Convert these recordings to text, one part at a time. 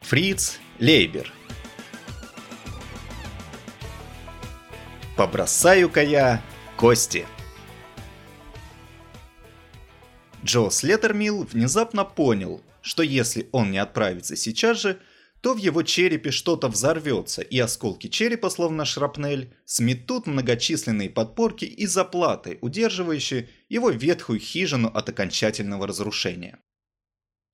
Фриц Лейбер. Побросаю-ка я кости. Джо Слеттермилл внезапно понял, что если он не отправится сейчас же, то в его черепе что-то взорвется, и осколки черепа, словно шрапнель, сметут многочисленные подпорки и заплаты, удерживающие его ветхую хижину от окончательного разрушения.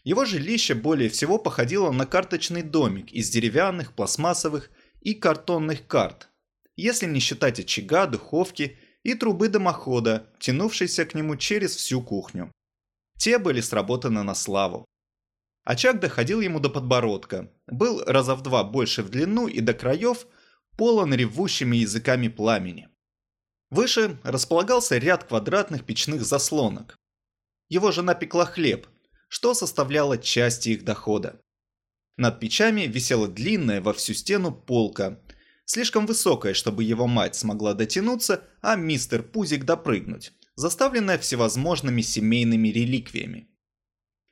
Его жилище более всего походило на карточный домик из деревянных, пластмассовых и картонных карт, если не считать очага, духовки и трубы дымохода, тянувшейся к нему через всю кухню. Те были сработаны на славу. Очаг доходил ему до подбородка, был раза в два больше в длину и до краев полон ревущими языками пламени. Выше располагался ряд квадратных печных заслонок. Его жена пекла хлеб, что составляло часть их дохода. Над печами висела длинная во всю стену полка, слишком высокая, чтобы его мать смогла дотянуться, а мистер Пузик допрыгнуть, заставленная всевозможными семейными реликвиями.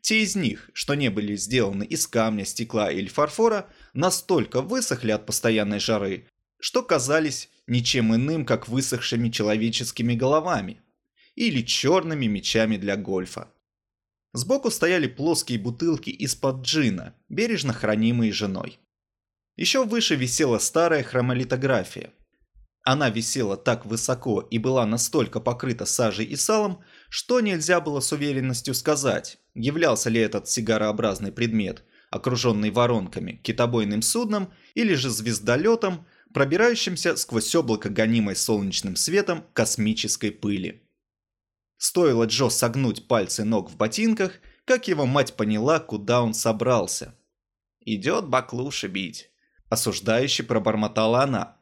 Те из них, что не были сделаны из камня, стекла или фарфора, настолько высохли от постоянной жары, что казались ничем иным, как высохшими человеческими головами или черными мечами для гольфа. Сбоку стояли плоские бутылки из-под джина, бережно хранимые женой. Еще выше висела старая хромолитография. Она висела так высоко и была настолько покрыта сажей и салом, что нельзя было с уверенностью сказать, являлся ли этот сигарообразный предмет, окруженный воронками, китобойным судном или же звездолетом, пробирающимся сквозь облако гонимой солнечным светом космической пыли. Стоило Джо согнуть пальцы ног в ботинках, как его мать поняла, куда он собрался. «Идет баклуши бить», – осуждающе пробормотала она.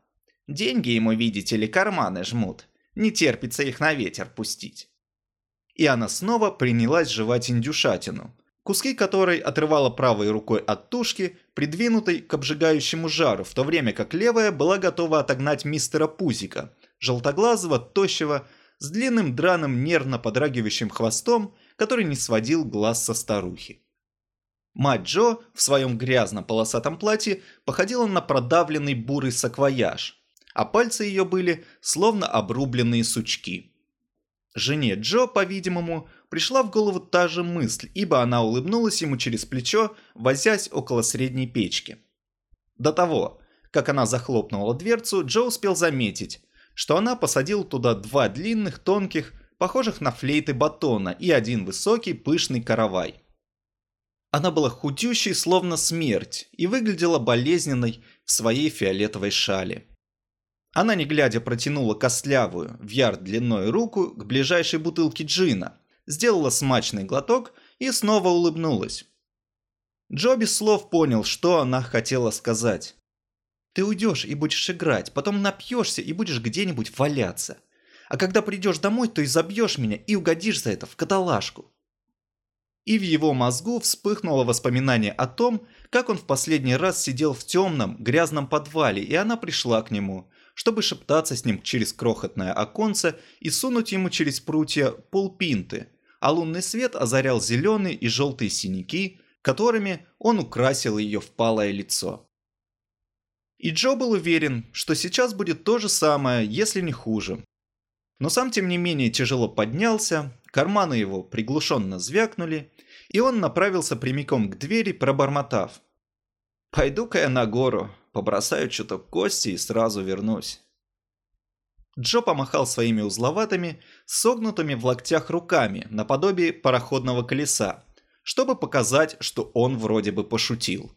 «Деньги ему, видите ли, карманы жмут. Не терпится их на ветер пустить». И она снова принялась жевать индюшатину, куски которой отрывала правой рукой от тушки, придвинутой к обжигающему жару, в то время как левая была готова отогнать мистера Пузика, желтоглазого, тощего, с длинным драным нервно подрагивающим хвостом, который не сводил глаз со старухи. Мать Джо в своем грязном полосатом платье походила на продавленный бурый саквояж, а пальцы ее были словно обрубленные сучки. Жене Джо, по-видимому, пришла в голову та же мысль, ибо она улыбнулась ему через плечо, возясь около средней печки. До того, как она захлопнула дверцу, Джо успел заметить, что она посадила туда два длинных, тонких, похожих на флейты батона и один высокий, пышный каравай. Она была худющей, словно смерть, и выглядела болезненной в своей фиолетовой шале. Она, не глядя, протянула костлявую, в ярд длиной руку к ближайшей бутылке джина, сделала смачный глоток и снова улыбнулась. Джо без слов понял, что она хотела сказать. Ты уйдешь и будешь играть, потом напьешься и будешь где-нибудь валяться. А когда придешь домой, то и забьешь меня и угодишь за это в каталажку. И в его мозгу вспыхнуло воспоминание о том, как он в последний раз сидел в темном, грязном подвале, и она пришла к нему, чтобы шептаться с ним через крохотное оконце и сунуть ему через прутья полпинты, а лунный свет озарял зеленые и желтые синяки, которыми он украсил ее впалое лицо. И Джо был уверен, что сейчас будет то же самое, если не хуже. Но сам тем не менее тяжело поднялся, карманы его приглушенно звякнули, и он направился прямиком к двери, пробормотав. «Пойду-ка я на гору, побросаю чуток кости и сразу вернусь». Джо помахал своими узловатыми, согнутыми в локтях руками, наподобие пароходного колеса, чтобы показать, что он вроде бы пошутил.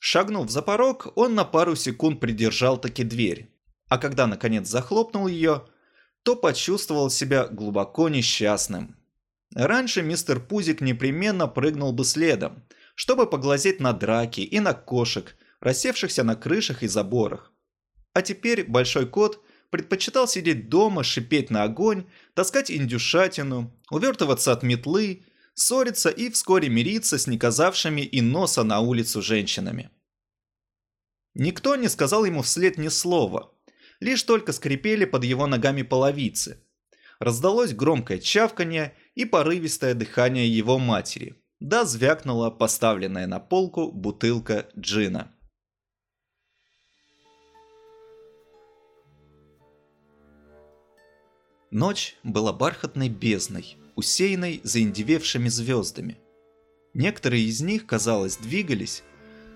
Шагнув за порог, он на пару секунд придержал таки дверь, а когда наконец захлопнул ее, то почувствовал себя глубоко несчастным. Раньше мистер Пузик непременно прыгнул бы следом, чтобы поглазеть на драки и на кошек, рассевшихся на крышах и заборах. А теперь большой кот предпочитал сидеть дома, шипеть на огонь, таскать индюшатину, увертываться от метлы, ссориться и вскоре мириться с неказавшими и носа на улицу женщинами. Никто не сказал ему вслед ни слова. Лишь только скрипели под его ногами половицы. Раздалось громкое чавканье и порывистое дыхание его матери. Да звякнула поставленная на полку бутылка джина. Ночь была бархатной бездной, усеянной заиндевевшими звездами. Некоторые из них, казалось, двигались,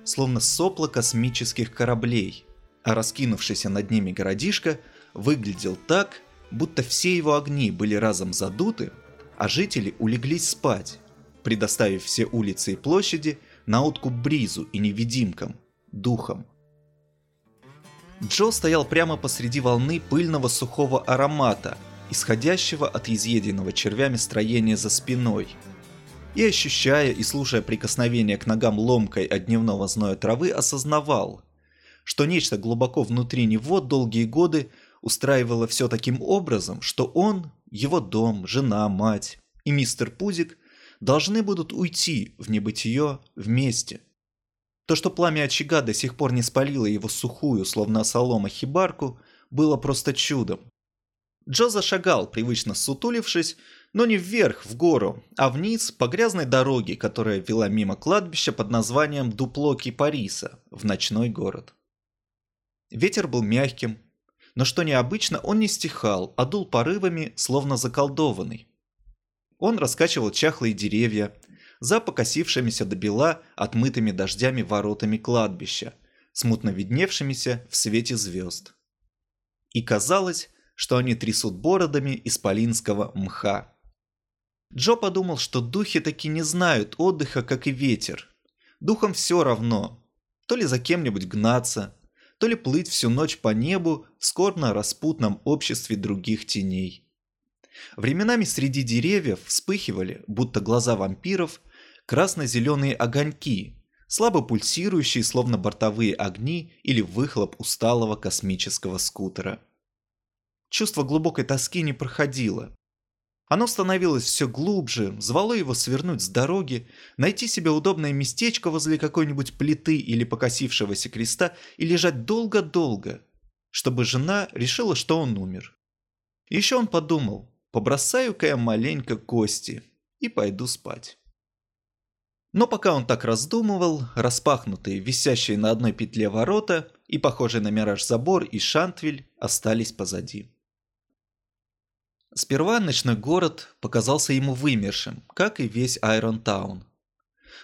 словно сопла космических кораблей, а раскинувшийся над ними городишко выглядел так, будто все его огни были разом задуты, а жители улеглись спать, предоставив все улицы и площади на откуп бризу и невидимкам, духам. Джо стоял прямо посреди волны пыльного сухого аромата – исходящего от изъеденного червями строения за спиной. И ощущая и слушая прикосновение к ногам ломкой от дневного зноя травы, осознавал, что нечто глубоко внутри него долгие годы устраивало все таким образом, что он, его дом, жена, мать и мистер Пузик должны будут уйти в небытие вместе. То, что пламя очага до сих пор не спалило его сухую, словно солома хибарку, было просто чудом. Джо зашагал, привычно сутулившись, но не вверх, в гору, а вниз по грязной дороге, которая вела мимо кладбища под названием Дупло Кипариса, в ночной город. Ветер был мягким, но что необычно, он не стихал, а дул порывами, словно заколдованный. Он раскачивал чахлые деревья, за покосившимися до бела отмытыми дождями воротами кладбища, смутно видневшимися в свете звезд. И казалось, что они трясут бородами исполинского мха. Джо подумал, что духи таки не знают отдыха, как и ветер. Духам все равно. То ли за кем-нибудь гнаться, то ли плыть всю ночь по небу в скорбно-распутном обществе других теней. Временами среди деревьев вспыхивали, будто глаза вампиров, красно-зеленые огоньки, слабо пульсирующие, словно бортовые огни или выхлоп усталого космического скутера чувство глубокой тоски не проходило. Оно становилось все глубже, звало его свернуть с дороги, найти себе удобное местечко возле какой-нибудь плиты или покосившегося креста и лежать долго-долго, чтобы жена решила, что он умер. Еще он подумал, побросаю-ка я маленько кости и пойду спать. Но пока он так раздумывал, распахнутые, висящие на одной петле ворота и похожие на мираж забор и шантвель остались позади. Сперва ночной город показался ему вымершим, как и весь Айронтаун.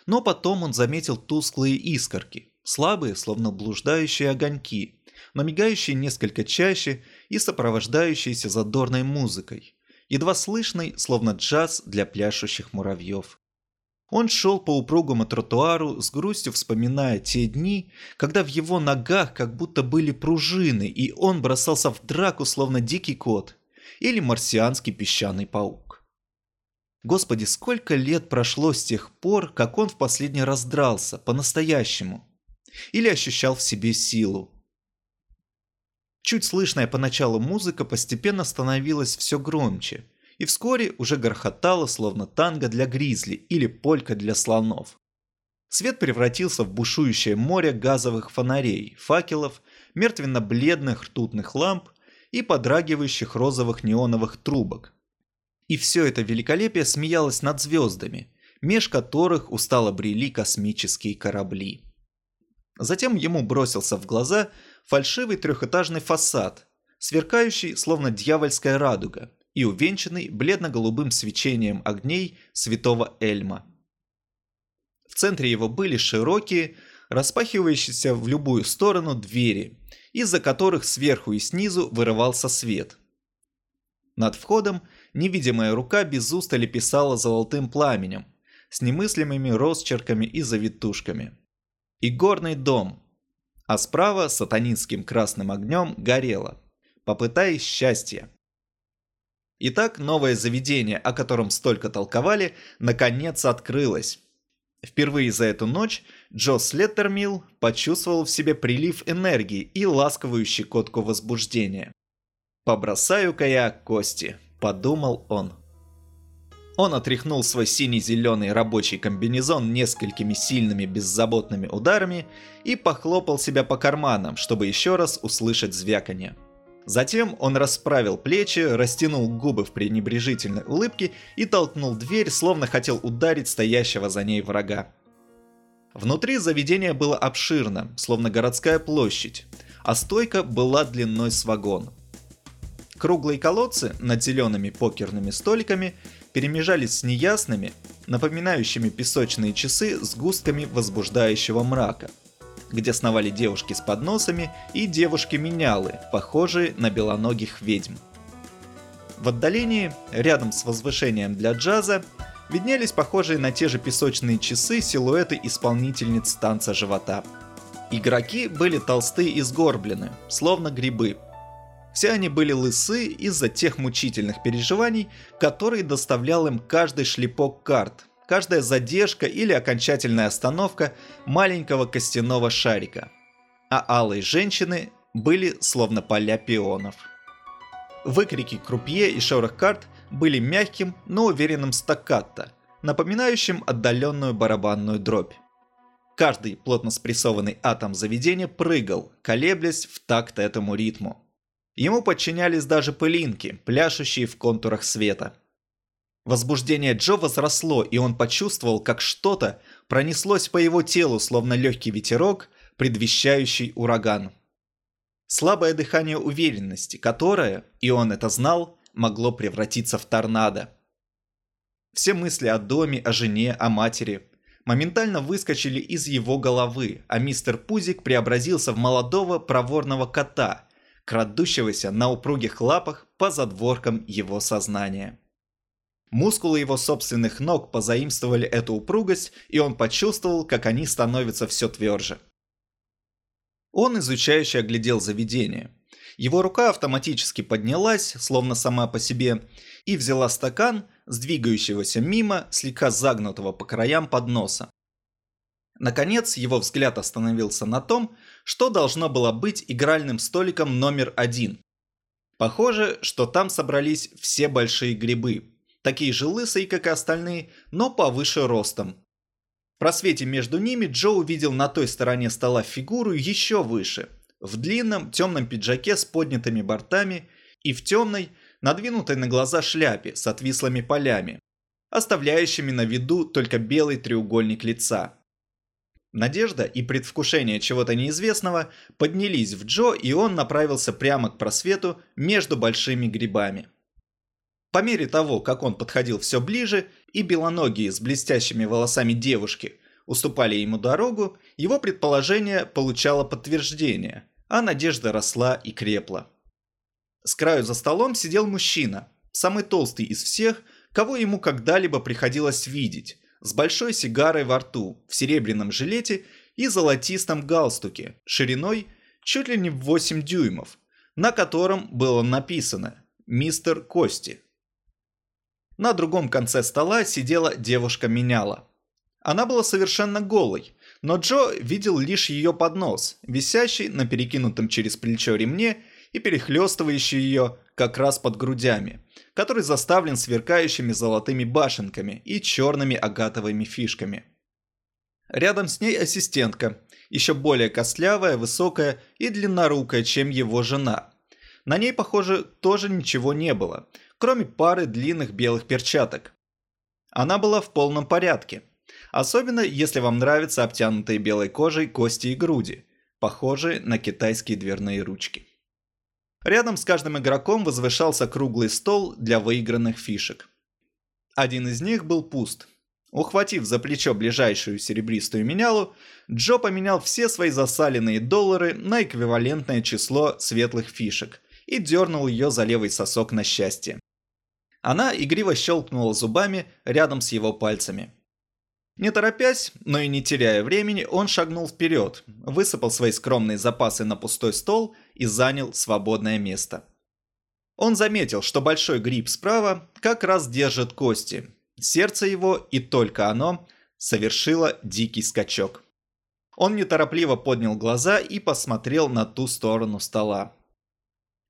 Но потом он заметил тусклые искорки, слабые, словно блуждающие огоньки, но мигающие несколько чаще и сопровождающиеся задорной музыкой, едва слышной, словно джаз для пляшущих муравьев. Он шел по упругому тротуару, с грустью вспоминая те дни, когда в его ногах как будто были пружины, и он бросался в драку, словно дикий кот или марсианский песчаный паук. Господи, сколько лет прошло с тех пор, как он в последний раз дрался, по-настоящему, или ощущал в себе силу. Чуть слышная поначалу музыка постепенно становилась все громче, и вскоре уже грохотала, словно танго для гризли или полька для слонов. Свет превратился в бушующее море газовых фонарей, факелов, мертвенно-бледных ртутных ламп и подрагивающих розовых неоновых трубок. И все это великолепие смеялось над звездами, меж которых устало брели космические корабли. Затем ему бросился в глаза фальшивый трехэтажный фасад, сверкающий словно дьявольская радуга и увенчанный бледно-голубым свечением огней святого Эльма. В центре его были широкие, распахивающиеся в любую сторону двери, из-за которых сверху и снизу вырывался свет. Над входом невидимая рука без устали писала золотым пламенем, с немыслимыми росчерками и завитушками. И горный дом, а справа сатанинским красным огнем горело, попытаясь счастья. Итак, новое заведение, о котором столько толковали, наконец открылось. Впервые за эту ночь Джо Слеттермилл почувствовал в себе прилив энергии и ласковую щекотку возбуждения. «Побросаю-ка я кости», – подумал он. Он отряхнул свой синий-зеленый рабочий комбинезон несколькими сильными беззаботными ударами и похлопал себя по карманам, чтобы еще раз услышать звяканье. Затем он расправил плечи, растянул губы в пренебрежительной улыбке и толкнул дверь, словно хотел ударить стоящего за ней врага. Внутри заведение было обширно, словно городская площадь, а стойка была длиной с вагон. Круглые колодцы над зелеными покерными столиками перемежались с неясными, напоминающими песочные часы с густками возбуждающего мрака, где сновали девушки с подносами и девушки-менялы, похожие на белоногих ведьм. В отдалении, рядом с возвышением для джаза, виднелись похожие на те же песочные часы силуэты исполнительниц танца живота. Игроки были толстые и сгорблены, словно грибы. Все они были лысы из-за тех мучительных переживаний, которые доставлял им каждый шлепок карт, каждая задержка или окончательная остановка маленького костяного шарика. А алые женщины были словно поля пионов. Выкрики крупье и шорох карт – были мягким, но уверенным стаккато, напоминающим отдаленную барабанную дробь. Каждый плотно спрессованный атом заведения прыгал, колеблясь в такт этому ритму. Ему подчинялись даже пылинки, пляшущие в контурах света. Возбуждение Джо возросло, и он почувствовал, как что-то пронеслось по его телу, словно легкий ветерок, предвещающий ураган. Слабое дыхание уверенности, которое, и он это знал, могло превратиться в торнадо. Все мысли о доме, о жене, о матери моментально выскочили из его головы, а мистер Пузик преобразился в молодого проворного кота, крадущегося на упругих лапах по задворкам его сознания. Мускулы его собственных ног позаимствовали эту упругость, и он почувствовал, как они становятся все тверже. Он изучающе оглядел заведение. Его рука автоматически поднялась, словно сама по себе, и взяла стакан с двигающегося мимо, слегка загнутого по краям подноса. Наконец, его взгляд остановился на том, что должно было быть игральным столиком номер один. Похоже, что там собрались все большие грибы, такие же лысые, как и остальные, но повыше ростом. В просвете между ними Джо увидел на той стороне стола фигуру еще выше – в длинном темном пиджаке с поднятыми бортами и в темной, надвинутой на глаза шляпе с отвислыми полями, оставляющими на виду только белый треугольник лица. Надежда и предвкушение чего-то неизвестного поднялись в Джо, и он направился прямо к просвету между большими грибами. По мере того, как он подходил все ближе, и белоногие с блестящими волосами девушки уступали ему дорогу, его предположение получало подтверждение, а надежда росла и крепла. С краю за столом сидел мужчина, самый толстый из всех, кого ему когда-либо приходилось видеть, с большой сигарой во рту, в серебряном жилете и золотистом галстуке, шириной чуть ли не в 8 дюймов, на котором было написано «Мистер Кости». На другом конце стола сидела девушка-меняла. Она была совершенно голой, но Джо видел лишь ее поднос, висящий на перекинутом через плечо ремне и перехлестывающий ее как раз под грудями, который заставлен сверкающими золотыми башенками и черными агатовыми фишками. Рядом с ней ассистентка, еще более костлявая, высокая и длиннорукая, чем его жена. На ней, похоже, тоже ничего не было, кроме пары длинных белых перчаток. Она была в полном порядке, Особенно, если вам нравятся обтянутые белой кожей кости и груди, похожие на китайские дверные ручки. Рядом с каждым игроком возвышался круглый стол для выигранных фишек. Один из них был пуст. Ухватив за плечо ближайшую серебристую менялу, Джо поменял все свои засаленные доллары на эквивалентное число светлых фишек и дернул ее за левый сосок на счастье. Она игриво щелкнула зубами рядом с его пальцами – не торопясь, но и не теряя времени, он шагнул вперед, высыпал свои скромные запасы на пустой стол и занял свободное место. Он заметил, что большой гриб справа как раз держит кости. Сердце его, и только оно, совершило дикий скачок. Он неторопливо поднял глаза и посмотрел на ту сторону стола.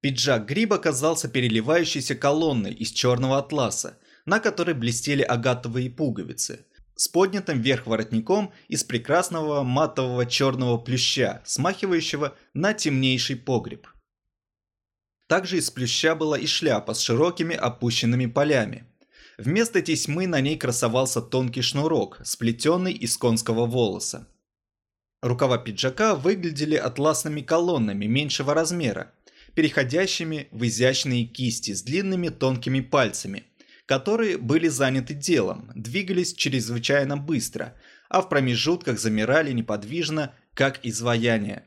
Пиджак гриба казался переливающейся колонной из черного атласа, на которой блестели агатовые пуговицы, с поднятым вверх воротником из прекрасного матового черного плюща, смахивающего на темнейший погреб. Также из плюща была и шляпа с широкими опущенными полями. Вместо тесьмы на ней красовался тонкий шнурок, сплетенный из конского волоса. Рукава пиджака выглядели атласными колоннами меньшего размера, переходящими в изящные кисти с длинными тонкими пальцами, которые были заняты делом, двигались чрезвычайно быстро, а в промежутках замирали неподвижно, как изваяние.